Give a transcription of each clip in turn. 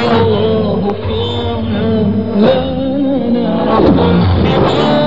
الله فينا لنا رحمة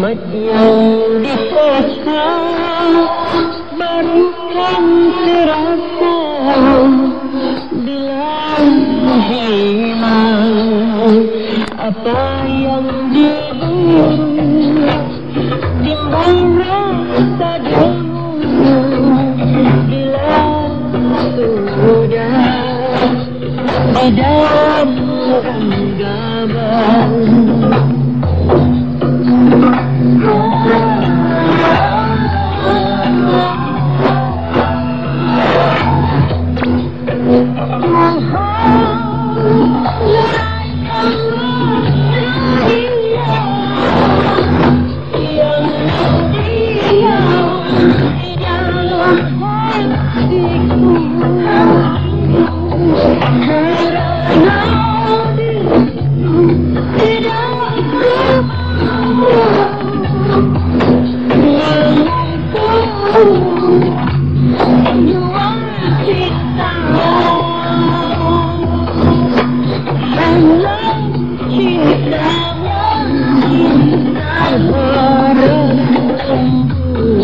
nikmat yang dikasih baru kan terasa bila hilang apa yang diburu timbul rasa dulu bila sudah di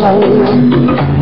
hồng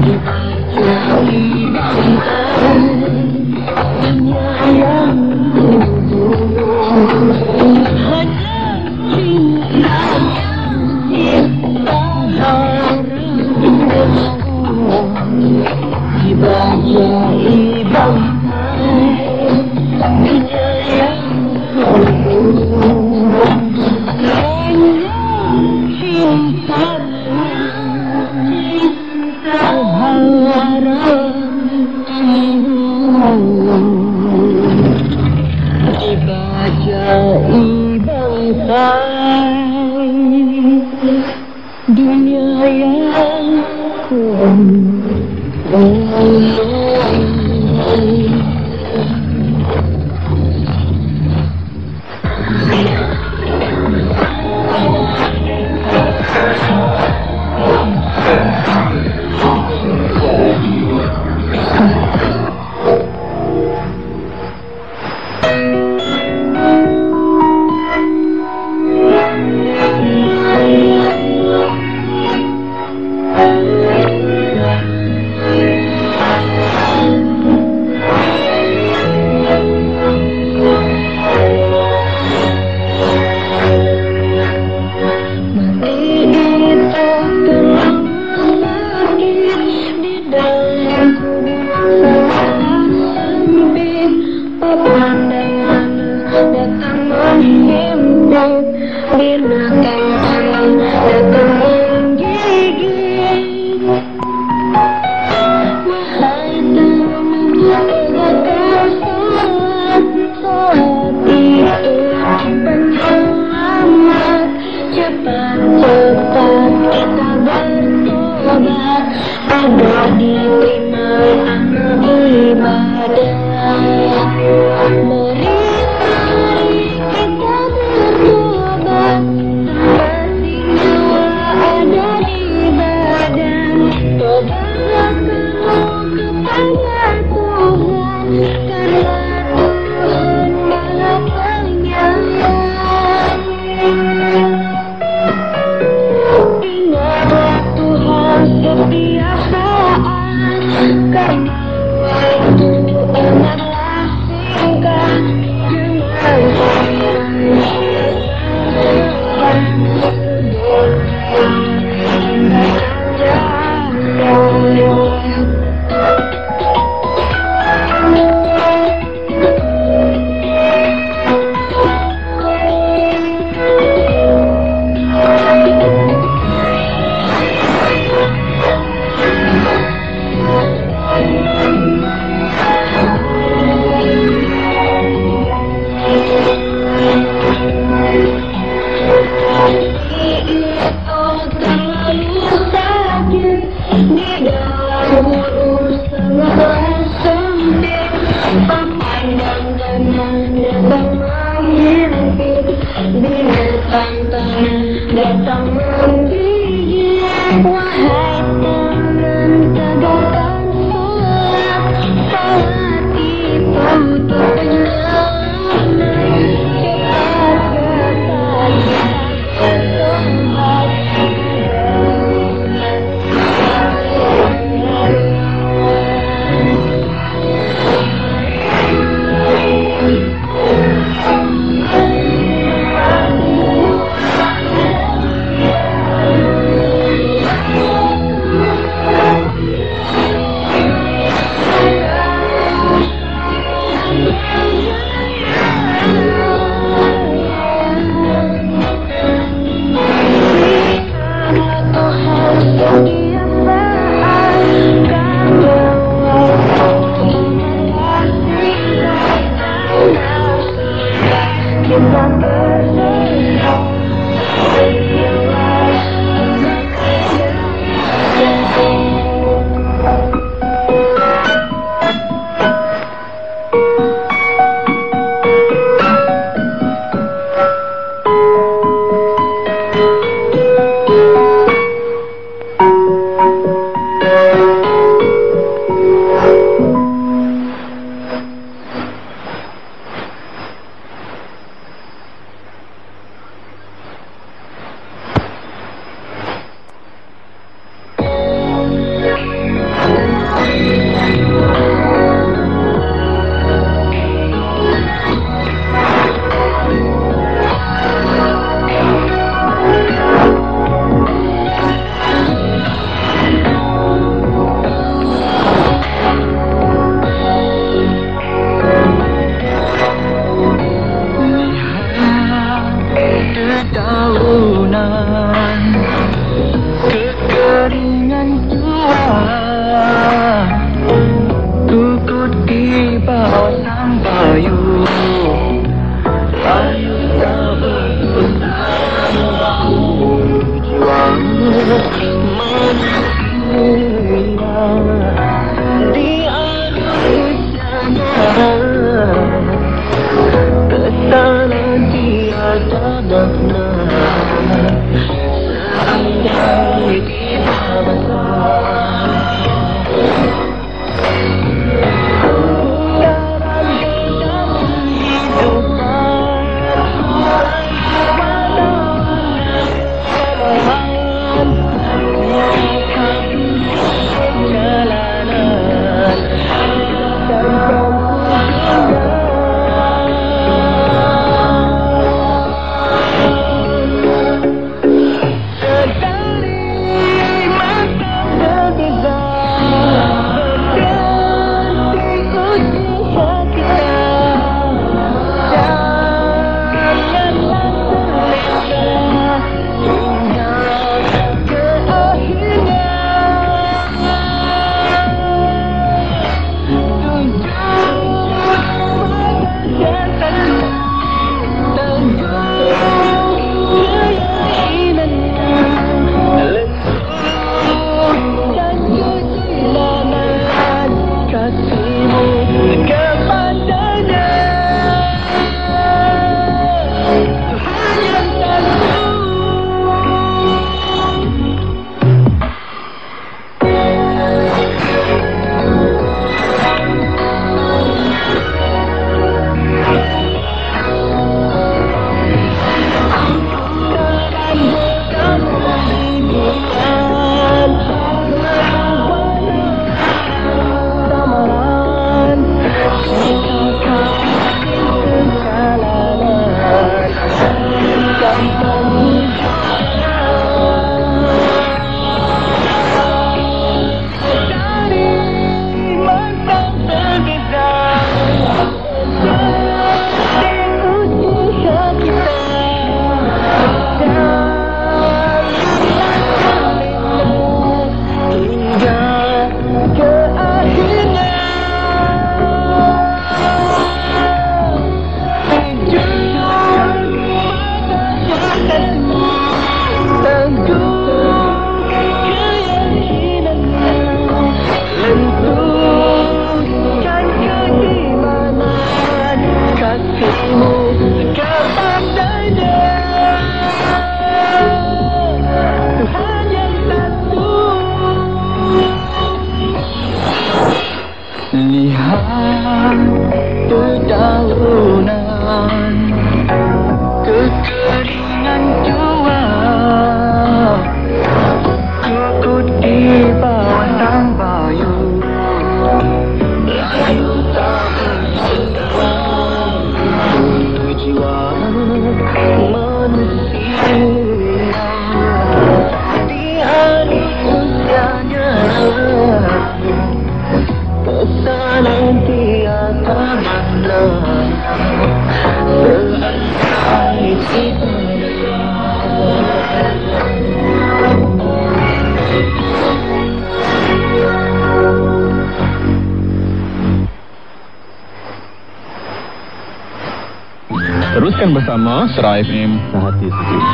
Teruskan bersama Serai FM Sehati Sejuk.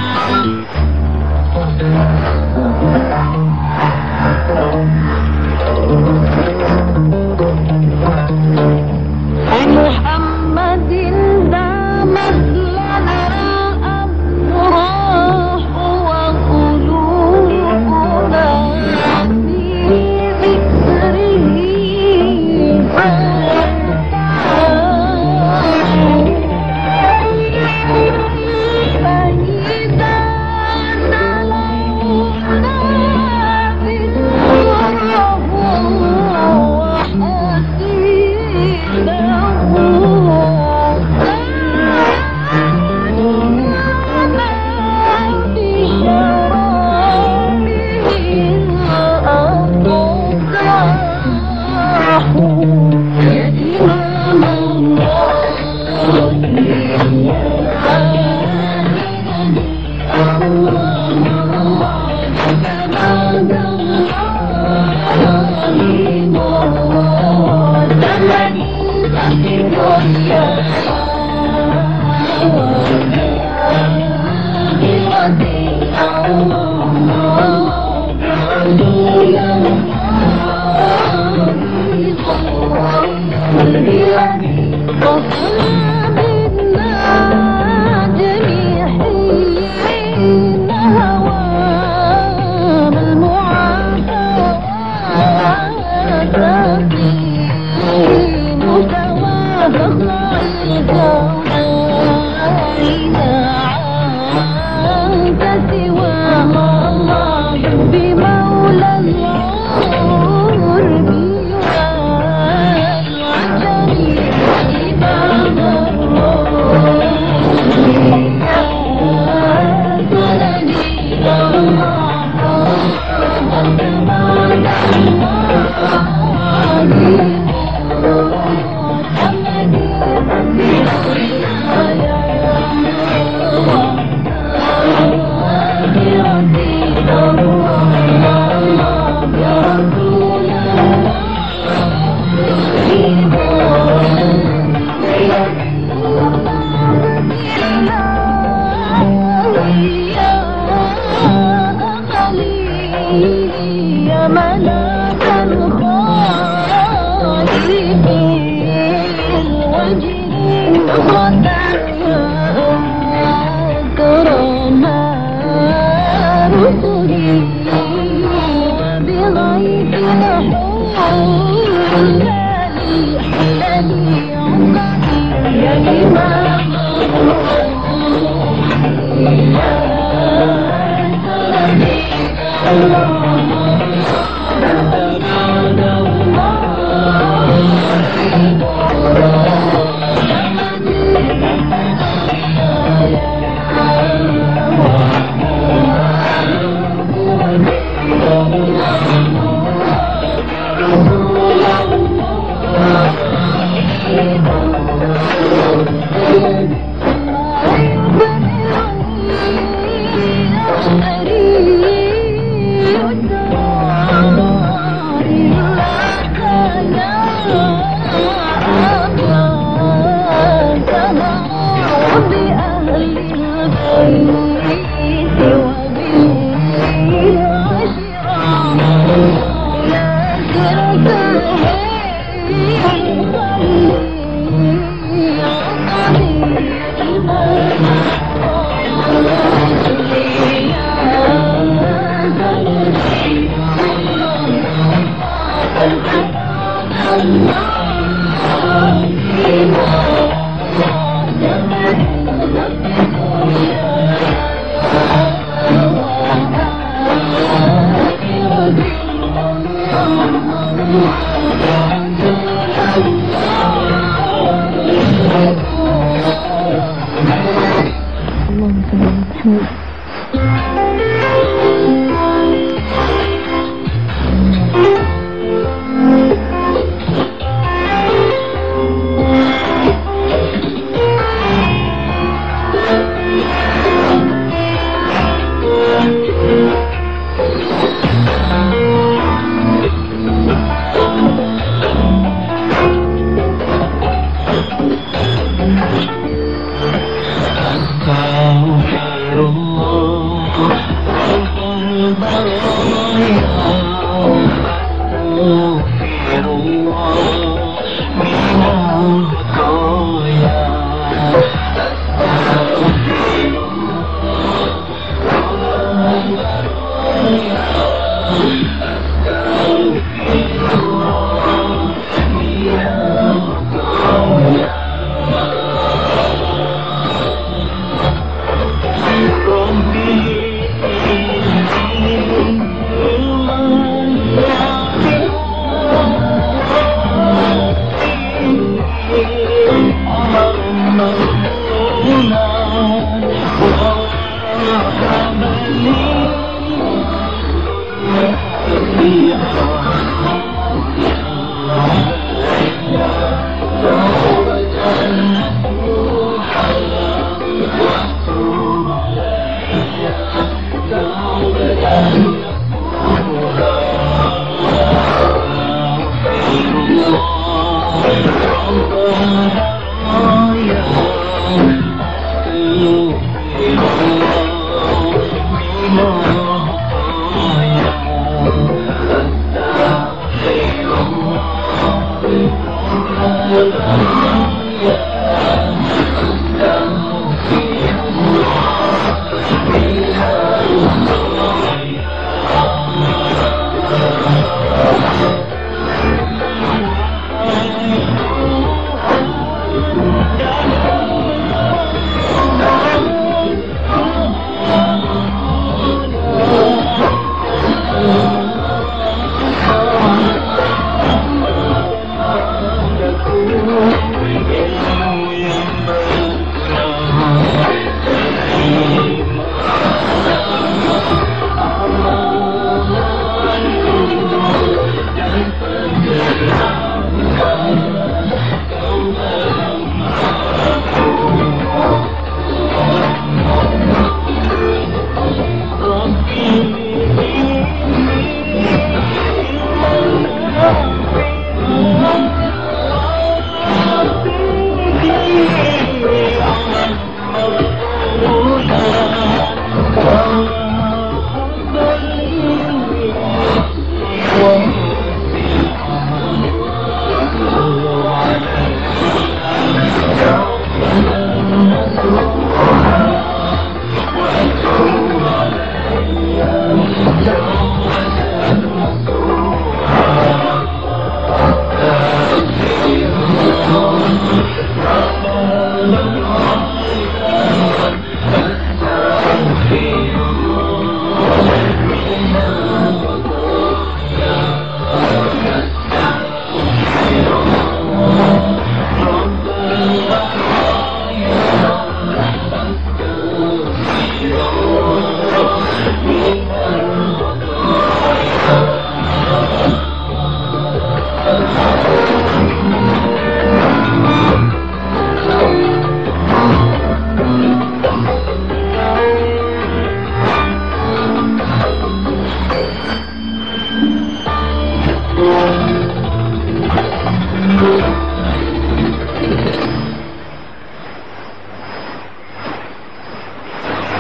oh